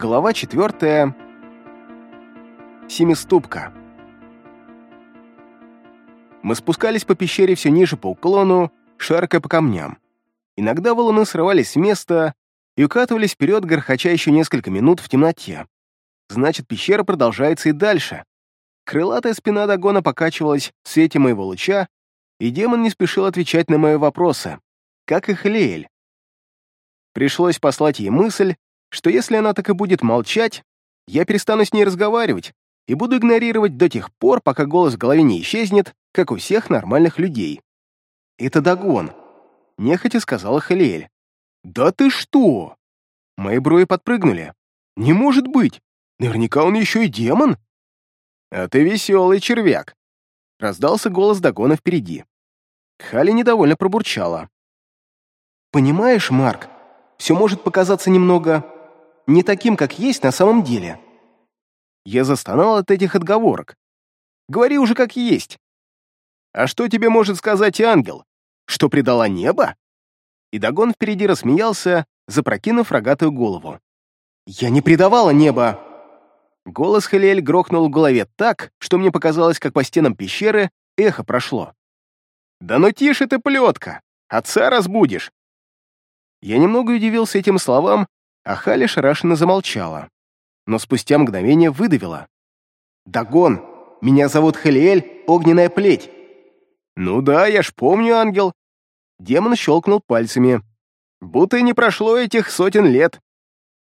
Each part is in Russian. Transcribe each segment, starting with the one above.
Глава четвертая. Семиступка. Мы спускались по пещере все ниже по уклону, шаркая по камням. Иногда валуны срывались с места и укатывались вперед, горхача еще несколько минут в темноте. Значит, пещера продолжается и дальше. Крылатая спина Дагона покачивалась в свете моего луча, и демон не спешил отвечать на мои вопросы, как и Хлеэль. Пришлось послать ей мысль, что если она так и будет молчать, я перестану с ней разговаривать и буду игнорировать до тех пор, пока голос в голове не исчезнет, как у всех нормальных людей. «Это Дагон», — нехотя сказала Халиэль. «Да ты что?» Мои брови подпрыгнули. «Не может быть! Наверняка он еще и демон!» «А ты веселый червяк!» Раздался голос Дагона впереди. Хали недовольно пробурчала. «Понимаешь, Марк, все может показаться немного не таким, как есть на самом деле». Я застонал от этих отговорок. «Говори уже как есть». «А что тебе может сказать ангел? Что предала небо?» И Дагон впереди рассмеялся, запрокинув рогатую голову. «Я не предавала небо!» Голос Хелиэль грохнул в голове так, что мне показалось, как по стенам пещеры эхо прошло. «Да ну тише ты, плетка! Отца разбудишь!» Я немного удивился этим словам, а Халя шарашенно замолчала. Но спустя мгновение выдавила. «Дагон! Меня зовут Халиэль Огненная Плеть!» «Ну да, я ж помню, ангел!» Демон щелкнул пальцами. «Будто и не прошло этих сотен лет!»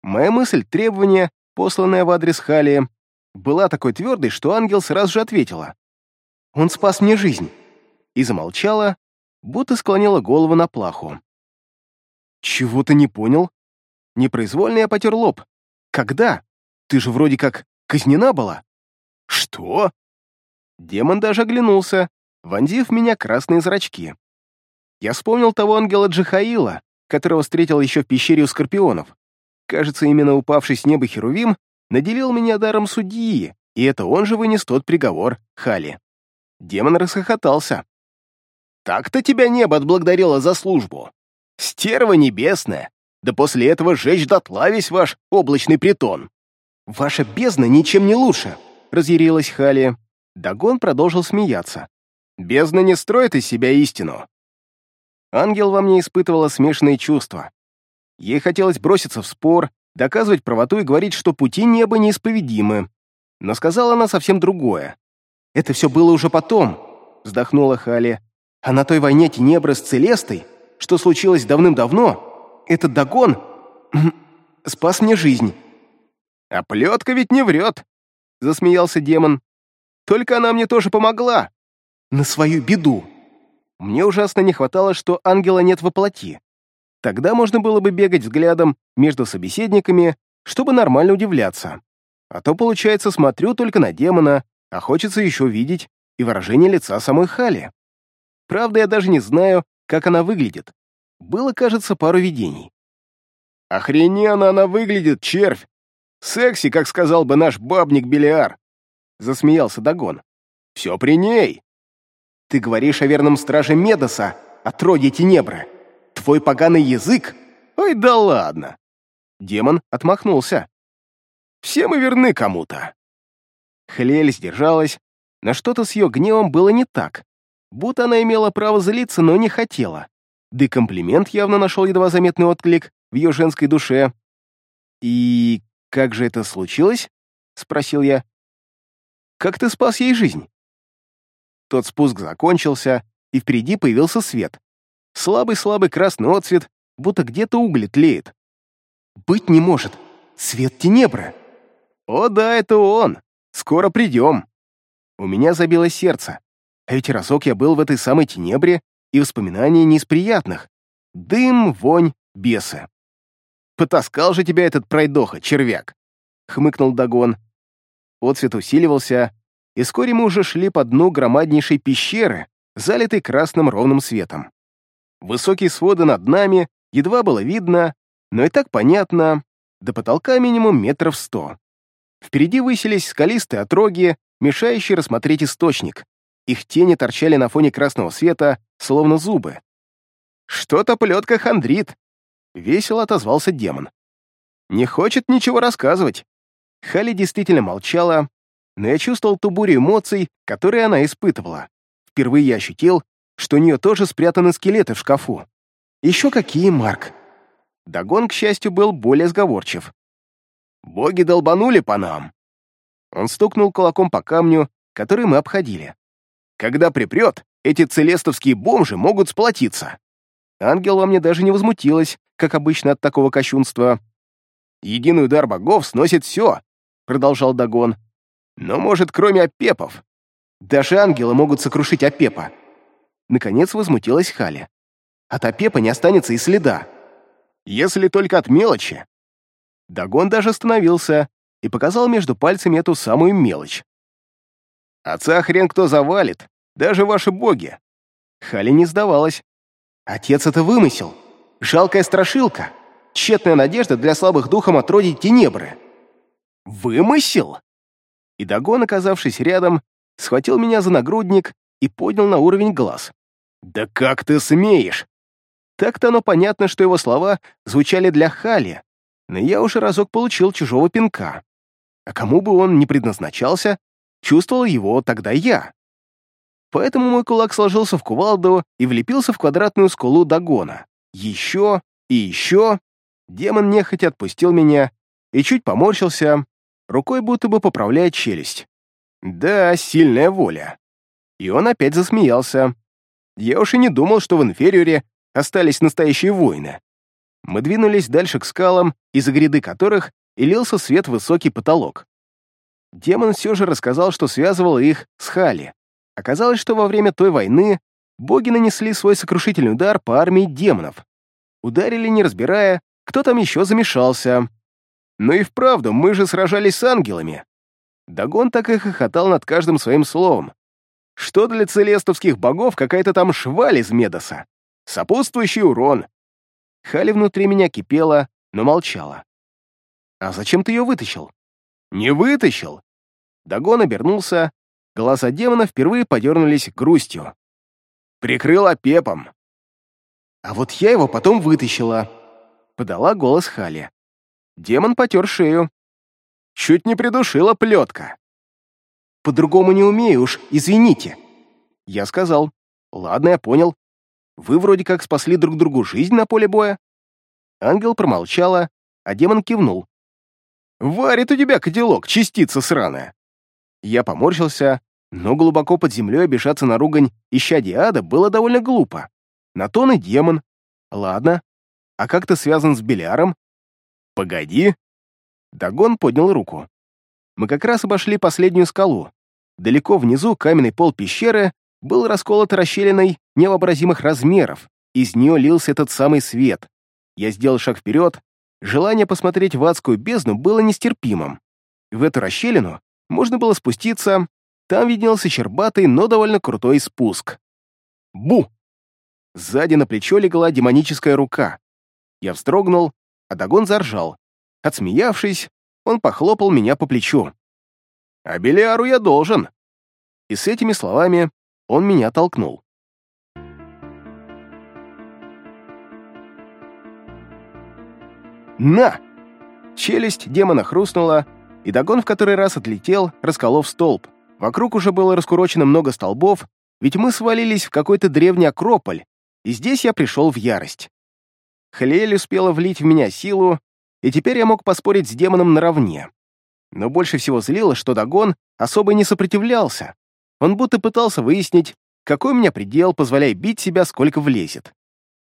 Моя мысль, требование, посланное в адрес Хали, была такой твердой, что ангел сразу же ответила. «Он спас мне жизнь!» И замолчала, будто склонила голову на плаху. «Чего ты не понял?» Непроизвольно я потер лоб. «Когда? Ты же вроде как казнена была». «Что?» Демон даже оглянулся, вонзив в меня красные зрачки. Я вспомнил того ангела Джихаила, которого встретил еще в пещере у скорпионов. Кажется, именно упавший с неба Херувим наделил меня даром судьи, и это он же вынес тот приговор Хали. Демон расхохотался. «Так-то тебя небо отблагодарило за службу. Стерва небесная! Да после этого жечь дотла весь ваш облачный притон!» «Ваша бездна ничем не лучше!» — разъярилась Хали. Дагон продолжил смеяться. «Бездна не строит из себя истину!» Ангел во мне испытывала смешанные чувства. Ей хотелось броситься в спор, доказывать правоту и говорить, что пути неба неисповедимы. Но сказала она совсем другое. «Это все было уже потом», — вздохнула Хали. «А на той войне Тенебры с Целестой что случилось давным-давно, этот догон спас мне жизнь». «А плетка ведь не врет», — засмеялся демон. «Только она мне тоже помогла». «На свою беду». Мне ужасно не хватало, что ангела нет воплоти. Тогда можно было бы бегать взглядом между собеседниками, чтобы нормально удивляться. А то, получается, смотрю только на демона, а хочется еще видеть и выражение лица самой Хали. Правда, я даже не знаю, как она выглядит. Было, кажется, пару видений. «Охрененно она выглядит, червь! Секси, как сказал бы наш бабник Белиар!» Засмеялся Дагон. «Все при ней!» «Ты говоришь о верном страже Медоса, отродье Тенебры. Твой поганый язык? Ой, да ладно!» Демон отмахнулся. «Все мы верны кому-то!» Хлель сдержалась, но что-то с ее гневом было не так будто она имела право злиться, но не хотела. Да и комплимент явно нашел едва заметный отклик в ее женской душе. «И как же это случилось?» — спросил я. «Как ты спас ей жизнь?» Тот спуск закончился, и впереди появился свет. Слабый-слабый красный отцвет, будто где-то уголь тлеет. «Быть не может! Свет Тенебра!» «О да, это он! Скоро придем!» У меня забилось сердце. А ведь разок я был в этой самой тенебре, и воспоминания не из приятных. Дым, вонь, бесы. «Потаскал же тебя этот пройдоха, червяк!» — хмыкнул Дагон. Отцвет усиливался, и вскоре мы уже шли по дну громаднейшей пещеры, залитой красным ровным светом. Высокие своды над нами едва было видно, но и так понятно, до потолка минимум метров сто. Впереди высились скалистые отроги, мешающие рассмотреть источник. Их тени торчали на фоне красного света, словно зубы. «Что-то плетка хандрит!» — весело отозвался демон. Не хочет ничего рассказывать. Хали действительно молчала, но я чувствовал ту бурю эмоций, которые она испытывала. Впервые я ощутил, что у нее тоже спрятаны скелеты в шкафу. Еще какие, Марк? Дагон, к счастью, был более сговорчив. «Боги долбанули по нам!» Он стукнул кулаком по камню, который мы обходили. «Когда припрет, эти целестовские бомжи могут сплотиться!» Ангел во мне даже не возмутилась, как обычно от такого кощунства. «Единый удар богов сносит все», — продолжал Дагон. «Но, может, кроме опепов. Даже ангелы могут сокрушить опепа». Наконец возмутилась Халя. «От опепа не останется и следа. Если только от мелочи». Дагон даже остановился и показал между пальцами эту самую мелочь. «Отца хрен кто завалит, даже ваши боги». Халя не сдавалась. «Отец это вымысел. Жалкая страшилка. Тщетная надежда для слабых духом отродить тенебры». «Вымысел?» И Дагон, оказавшись рядом, схватил меня за нагрудник и поднял на уровень глаз. «Да как ты смеешь?» Так-то оно понятно, что его слова звучали для Хали, но я уже разок получил чужого пинка. А кому бы он ни предназначался, чувствовал его тогда я. Поэтому мой кулак сложился в кувалду и влепился в квадратную скулу Дагона. Еще и еще. Демон нехотя отпустил меня и чуть поморщился, рукой будто бы поправляя челюсть. Да, сильная воля. И он опять засмеялся. Я уж и не думал, что в инфериоре остались настоящие воины. Мы двинулись дальше к скалам, из-за гряды которых и лился свет высокий потолок. Демон все же рассказал, что связывал их с Хали. Оказалось, что во время той войны боги нанесли свой сокрушительный удар по армии демонов. Ударили, не разбирая, кто там еще замешался. Ну и вправду, мы же сражались с ангелами. Дагон так и хохотал над каждым своим словом. Что для целестовских богов какая-то там шваль из Медоса? Сопутствующий урон. Хали внутри меня кипела, но молчала. «А зачем ты ее вытащил?» «Не вытащил!» Дагон обернулся, глаза демона впервые подернулись грустью. «Прикрыла пепом!» «А вот я его потом вытащила», — подала голос Хали. Демон потер шею. Чуть не придушила плетка. «По-другому не умею уж, извините». Я сказал. «Ладно, я понял. Вы вроде как спасли друг другу жизнь на поле боя». Ангел промолчала, а демон кивнул. «Варит у тебя котелок, частица сраная!» Я поморщился, но глубоко под землей обижаться на ругань ища Диада было довольно глупо. На то и демон. Ладно. А как ты связан с Беляром? Погоди. Дагон поднял руку. Мы как раз обошли последнюю скалу. Далеко внизу каменный пол пещеры был расколот расщелиной невообразимых размеров. Из нее лился этот самый свет. Я сделал шаг вперед. Желание посмотреть в адскую бездну было нестерпимым. В эту расщелину можно было спуститься, там виднелся щербатый, но довольно крутой спуск. Бу! Сзади на плечо легла демоническая рука. Я вздрогнул, а Дагон заржал. Отсмеявшись, он похлопал меня по плечу. «А Белиару я должен!» И с этими словами он меня толкнул. «На!» Челюсть демона хрустнула, и Дагон в который раз отлетел, расколов столб. Вокруг уже было раскурочено много столбов, ведь мы свалились в какой-то древний акрополь, и здесь я пришел в ярость. Хлель успела влить в меня силу, и теперь я мог поспорить с демоном наравне. Но больше всего злило, что Дагон особо не сопротивлялся. Он будто пытался выяснить, какой у меня предел, позволяя бить себя, сколько влезет.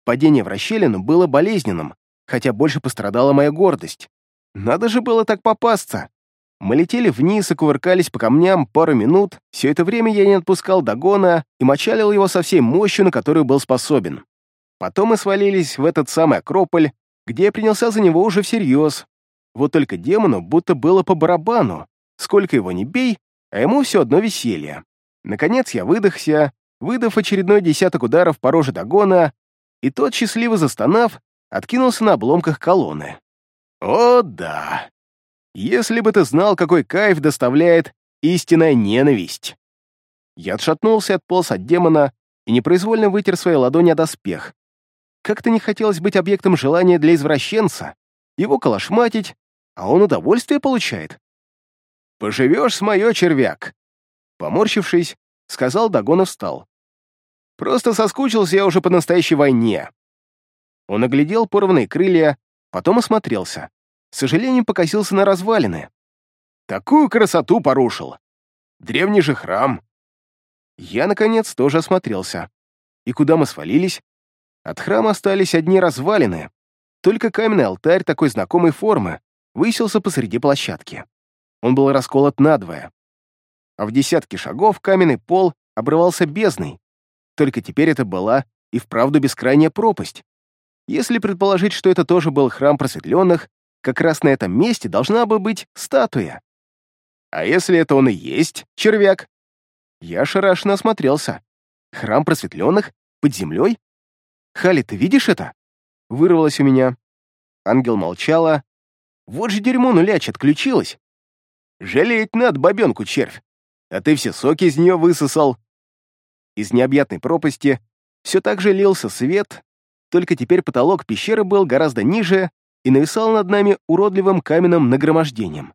Падение в расщелину было болезненным, хотя больше пострадала моя гордость. Надо же было так попасться. Мы летели вниз и кувыркались по камням пару минут. Все это время я не отпускал Дагона и мочалил его со всей мощью, на которую был способен. Потом мы свалились в этот самый Акрополь, где я принялся за него уже всерьез. Вот только демону будто было по барабану. Сколько его не бей, а ему все одно веселье. Наконец я выдохся, выдав очередной десяток ударов по роже Дагона, и тот, счастливо застонав, откинулся на обломках колонны. О, да! Если бы ты знал, какой кайф доставляет истинная ненависть. Я отшатнулся, отполз от демона и непроизвольно вытер свои ладони о доспех. Как-то не хотелось быть объектом желания для извращенца, его колошматить а он удовольствие получает. «Поживешь с моё, червяк!» Поморщившись, сказал Дагон и встал. «Просто соскучился я уже по настоящей войне». Он оглядел порванные крылья, потом осмотрелся. С сожалением покосился на развалины. Такую красоту порушил. Древний же храм. Я, наконец, тоже осмотрелся. И куда мы свалились? От храма остались одни развалины. Только каменный алтарь такой знакомой формы высился посреди площадки. Он был расколот надвое. А в десятке шагов каменный пол обрывался бездной. Только теперь это была и вправду бескрайняя пропасть. Если предположить, что это тоже был храм просветленных, как раз на этом месте должна бы быть статуя. А если это он и есть, червяк? Я шарашно осмотрелся. Храм просветленных? Под землей? Хали, ты видишь это? Вырвалось у меня. Ангел молчала. Вот же дерьмо нуляч отключилась. Жалеть надо бабенку, червь. А ты все соки из нее высосал. Из необъятной пропасти все так же лился свет, только теперь потолок пещеры был гораздо ниже и нависал над нами уродливым каменным нагромождением.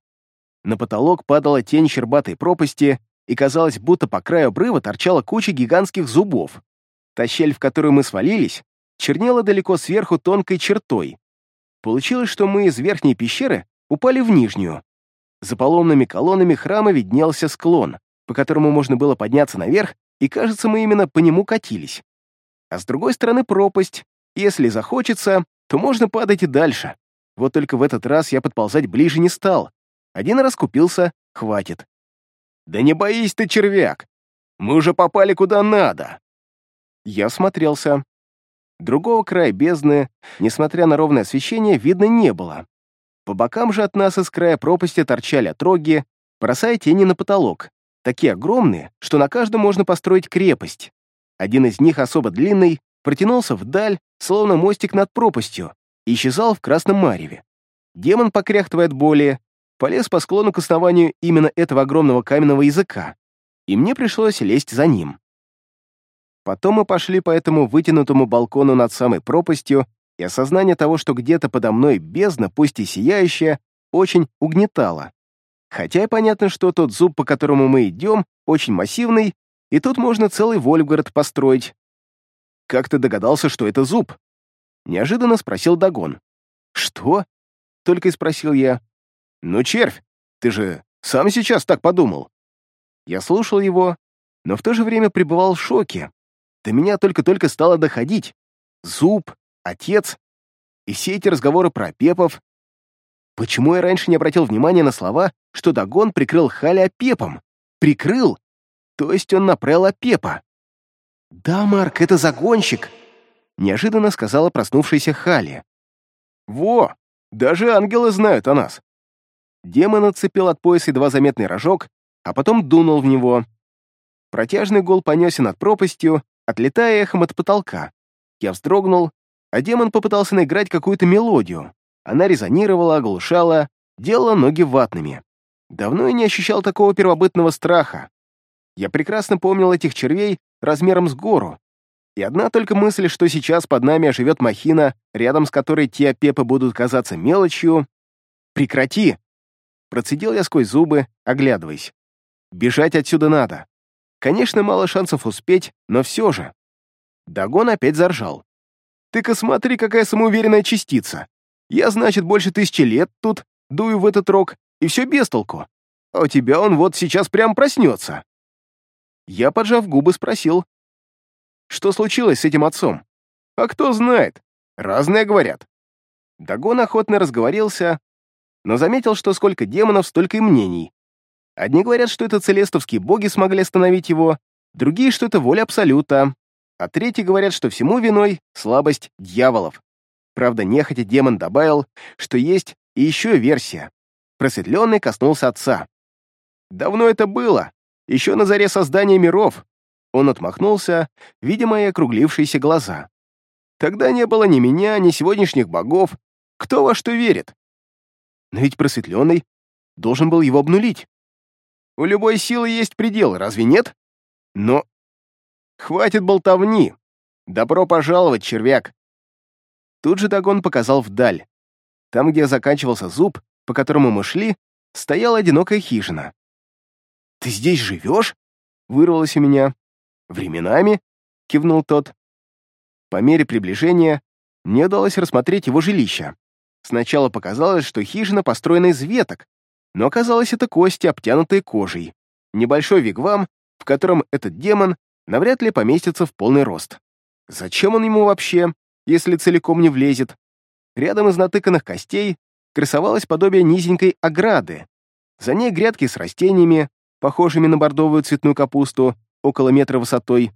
На потолок падала тень щербатой пропасти, и казалось, будто по краю обрыва торчала куча гигантских зубов. Та щель, в которую мы свалились, чернела далеко сверху тонкой чертой. Получилось, что мы из верхней пещеры упали в нижнюю. За поломными колоннами храма виднелся склон, по которому можно было подняться наверх, и, кажется, мы именно по нему катились. А с другой стороны пропасть. Если захочется, то можно падать и дальше. Вот только в этот раз я подползать ближе не стал. Один раз купился, хватит. «Да не боись ты, червяк! Мы уже попали куда надо!» Я смотрелся. Другого края бездны, несмотря на ровное освещение, видно не было. По бокам же от нас из края пропасти торчали отроги, бросая тени на потолок, такие огромные, что на каждом можно построить крепость. Один из них, особо длинный, протянулся вдаль, словно мостик над пропастью, и исчезал в красном мареве. Демон, покряхтывая от боли, полез по склону к основанию именно этого огромного каменного языка, и мне пришлось лезть за ним. Потом мы пошли по этому вытянутому балкону над самой пропастью, и осознание того, что где-то подо мной бездна, пусть и сияющая, очень угнетало. Хотя и понятно, что тот зуб, по которому мы идем, очень массивный, и тут можно целый Вольфгард построить. «Как ты догадался, что это зуб?» Неожиданно спросил Дагон. «Что?» — только и спросил я. «Ну, червь, ты же сам сейчас так подумал». Я слушал его, но в то же время пребывал в шоке. До меня только-только стало доходить. Зуб, отец и все эти разговоры про Пепов. Почему я раньше не обратил внимания на слова, что Дагон прикрыл Халя Пепом? Прикрыл? То есть он напрел Пепа. «Да, Марк, это загонщик», — неожиданно сказала проснувшаяся Хали. «Во, даже ангелы знают о нас». Демон отцепил от пояса едва заметный рожок, а потом дунул в него. Протяжный гул понесся над пропастью, отлетая эхом от потолка. Я вздрогнул, а демон попытался наиграть какую-то мелодию. Она резонировала, оглушала, делала ноги ватными. Давно я не ощущал такого первобытного страха. Я прекрасно помнил этих червей размером с гору. И одна только мысль, что сейчас под нами оживет махина, рядом с которой те пепы будут казаться мелочью. «Прекрати!» Процедил я сквозь зубы, оглядываясь. «Бежать отсюда надо. Конечно, мало шансов успеть, но все же». Дагон опять заржал. «Ты-ка смотри, какая самоуверенная частица. Я, значит, больше тысячи лет тут, дую в этот рог, и все без толку. А у тебя он вот сейчас прям проснется». Я, поджав губы, спросил. «Что случилось с этим отцом?» «А кто знает. Разные говорят». Дагон охотно разговорился, но заметил, что сколько демонов, столько и мнений. Одни говорят, что это целестовские боги смогли остановить его, другие, что это воля Абсолюта, а третьи говорят, что всему виной слабость дьяволов. Правда, нехотя демон добавил, что есть и еще версия. Просветленный коснулся отца. Давно это было, еще на заре создания миров. Он отмахнулся, видя мои округлившиеся глаза. Тогда не было ни меня, ни сегодняшних богов. Кто во что верит? Но ведь просветленный должен был его обнулить. У любой силы есть предел, разве нет? Но... Хватит болтовни. Добро пожаловать, червяк. Тут же Дагон показал вдаль. Там, где заканчивался зуб, по которому мы шли, стояла одинокая хижина. «Ты здесь живешь?» — вырвалось у меня. «Временами?» — кивнул тот. По мере приближения мне удалось рассмотреть его жилище. Сначала показалось, что хижина построена из веток, но оказалось это кости, обтянутые кожей. Небольшой вигвам, в котором этот демон навряд ли поместится в полный рост. Зачем он ему вообще, если целиком не влезет? Рядом из натыканных костей красовалось подобие низенькой ограды. За ней грядки с растениями, похожими на бордовую цветную капусту, около метра высотой.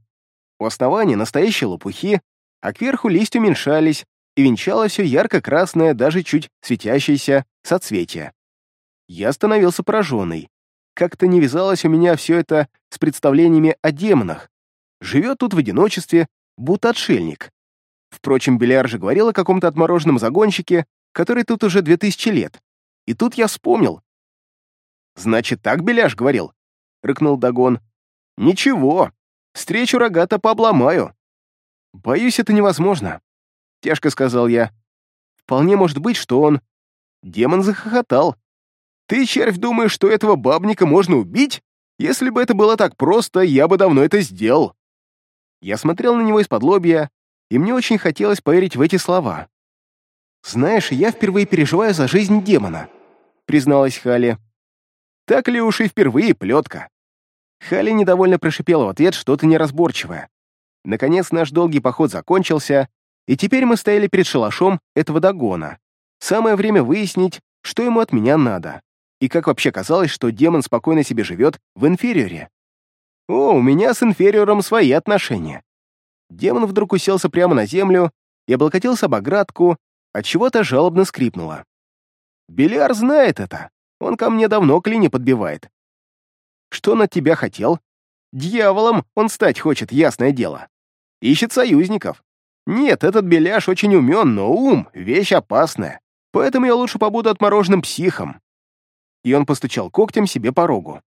У основания настоящие лопухи, а кверху листья уменьшались, и венчало все ярко-красное, даже чуть светящееся соцветие. Я становился пораженный. Как-то не вязалось у меня все это с представлениями о демонах. Живет тут в одиночестве, будто отшельник. Впрочем, Беляр же говорил о каком-то отмороженном загонщике, который тут уже две тысячи лет. И тут я вспомнил. «Значит, так Беляш говорил?» — рыкнул Дагон. «Ничего, встречу рогата пообломаю». «Боюсь, это невозможно», — тяжко сказал я. «Вполне может быть, что он...» Демон захохотал. «Ты, червь, думаешь, что этого бабника можно убить? Если бы это было так просто, я бы давно это сделал». Я смотрел на него из-под лобья, и мне очень хотелось поверить в эти слова. «Знаешь, я впервые переживаю за жизнь демона», — призналась Хали. «Так ли уж и впервые плетка?» Хали недовольно прошипела в ответ что-то неразборчивое. Наконец наш долгий поход закончился, и теперь мы стояли перед шалашом этого догона. Самое время выяснить, что ему от меня надо. И как вообще казалось, что демон спокойно себе живет в инфериоре. О, у меня с инфериором свои отношения. Демон вдруг уселся прямо на землю и облокотился об оградку, от чего-то жалобно скрипнуло. Беляр знает это. Он ко мне давно клини подбивает. Что он от тебя хотел? Дьяволом он стать хочет, ясное дело. Ищет союзников. Нет, этот беляш очень умен, но ум — вещь опасная. Поэтому я лучше побуду отмороженным психом. И он постучал когтем себе по рогу.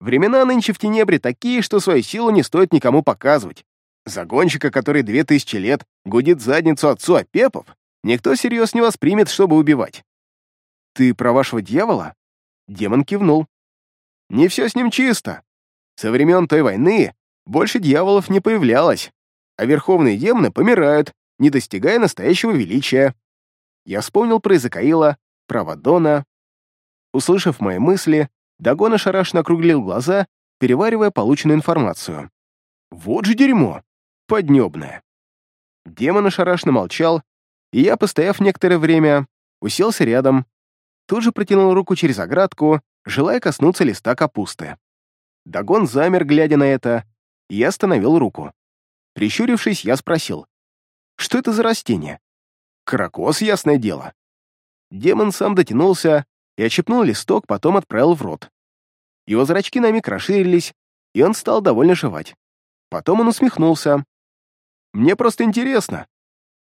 Времена нынче в Тенебре такие, что свою силу не стоит никому показывать. Загонщика, который две тысячи лет гудит задницу отцу Апепов, никто всерьез не воспримет, чтобы убивать. «Ты про вашего дьявола?» Демон кивнул. «Не все с ним чисто. Со времен той войны больше дьяволов не появлялось, а верховные демоны помирают, не достигая настоящего величия. Я вспомнил про Изакаила, про Вадона. Услышав мои мысли, Дагон ошарашенно округлил глаза, переваривая полученную информацию. «Вот же дерьмо! Поднебное!» Демон ошарашенно молчал, и я, постояв некоторое время, уселся рядом, тут же протянул руку через оградку, желая коснуться листа капусты. Дагон замер, глядя на это, и остановил руку. Прищурившись, я спросил, «Что это за растение?» «Крокос, ясное дело». Демон сам дотянулся и отщепнул листок, потом отправил в рот. Его зрачки на миг расширились, и он стал довольно жевать. Потом он усмехнулся. «Мне просто интересно,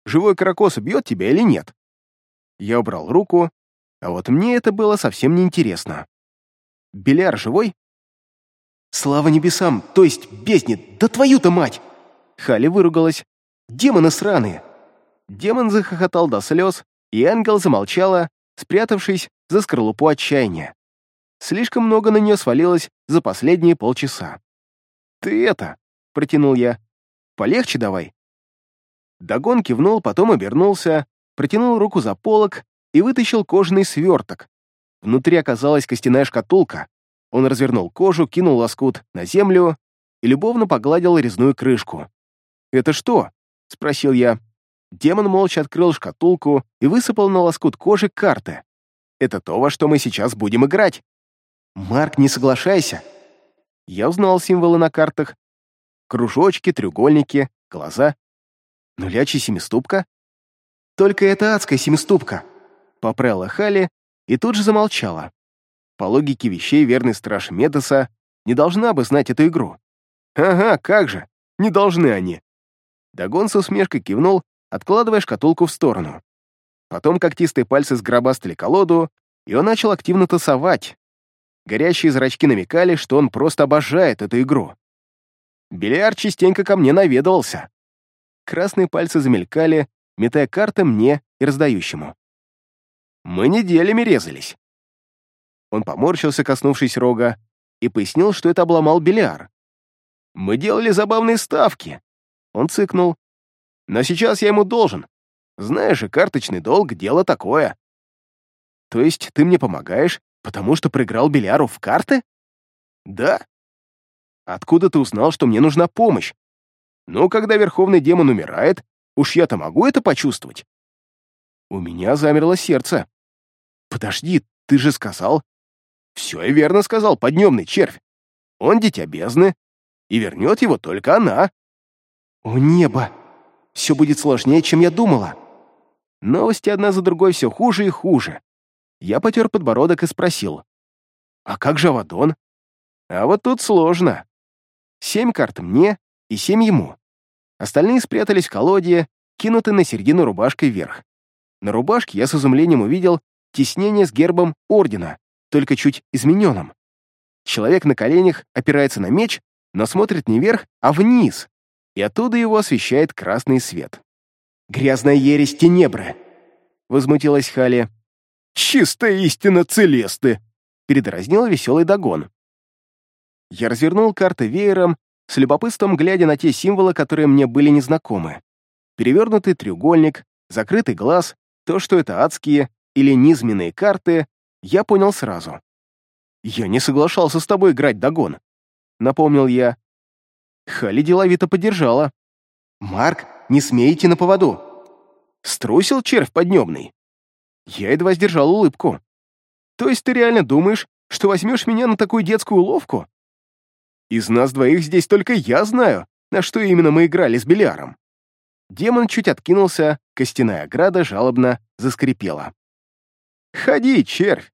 живой крокос убьет тебя или нет?» Я убрал руку, а вот мне это было совсем неинтересно. «Беляр живой?» «Слава небесам, то есть бездне, да твою-то мать!» Хали выругалась. «Демоны сраные!» Демон захохотал до слез, и ангел замолчала, спрятавшись за скорлупу отчаяния. Слишком много на нее свалилось за последние полчаса. «Ты это!» — протянул я. «Полегче давай!» Дагон кивнул, потом обернулся, протянул руку за полок и вытащил кожаный сверток. Внутри оказалась костяная шкатулка. Он развернул кожу, кинул лоскут на землю и любовно погладил резную крышку. «Это что?» — спросил я. Демон молча открыл шкатулку и высыпал на лоскут кожи карты. «Это то, во что мы сейчас будем играть». «Марк, не соглашайся». Я узнал символы на картах. Кружочки, треугольники, глаза. Нулячий семиступка. «Только это адская семиступка», — поправила Хали и тут же замолчала. По логике вещей, верный страж Метоса не должна бы знать эту игру. «Ага, как же, не должны они». Дагон с усмешкой кивнул откладывая шкатулку в сторону. Потом когтистые пальцы сгробастали колоду, и он начал активно тасовать. Горящие зрачки намекали, что он просто обожает эту игру. Бильярд частенько ко мне наведывался. Красные пальцы замелькали, метая карты мне и раздающему. Мы неделями резались. Он поморщился, коснувшись рога, и пояснил, что это обломал Беляр. Мы делали забавные ставки. Он цыкнул. Но сейчас я ему должен. Знаешь же, карточный долг — дело такое. То есть ты мне помогаешь, потому что проиграл Беляру в карты? Да. Откуда ты узнал, что мне нужна помощь? Ну, когда верховный демон умирает, уж я-то могу это почувствовать. У меня замерло сердце. Подожди, ты же сказал... Все я верно сказал, поднемный червь. Он дитя бездны, и вернет его только она. О небо! Все будет сложнее, чем я думала. Новости одна за другой все хуже и хуже. Я потер подбородок и спросил. А как же Авадон? А вот тут сложно. Семь карт мне и семь ему. Остальные спрятались в колоде, кинуты на середину рубашкой вверх. На рубашке я с изумлением увидел теснение с гербом ордена, только чуть измененным. Человек на коленях опирается на меч, но смотрит не вверх, а вниз, и оттуда его освещает красный свет. «Грязная ересь Тенебры!» — возмутилась Хали. «Чистая истина Целесты!» — передразнил веселый догон. Я развернул карты веером, с любопытством глядя на те символы, которые мне были незнакомы. Перевернутый треугольник, закрытый глаз, то, что это адские или низменные карты, я понял сразу. Я не соглашался с тобой играть догон. — напомнил я. Хали деловито поддержала. «Марк, не смейте на поводу!» Струсил червь поднебный. Я едва сдержал улыбку. «То есть ты реально думаешь, что возьмешь меня на такую детскую уловку? Из нас двоих здесь только я знаю, на что именно мы играли с Беляром». Демон чуть откинулся, костяная ограда жалобно заскрипела. «Ходи, червь,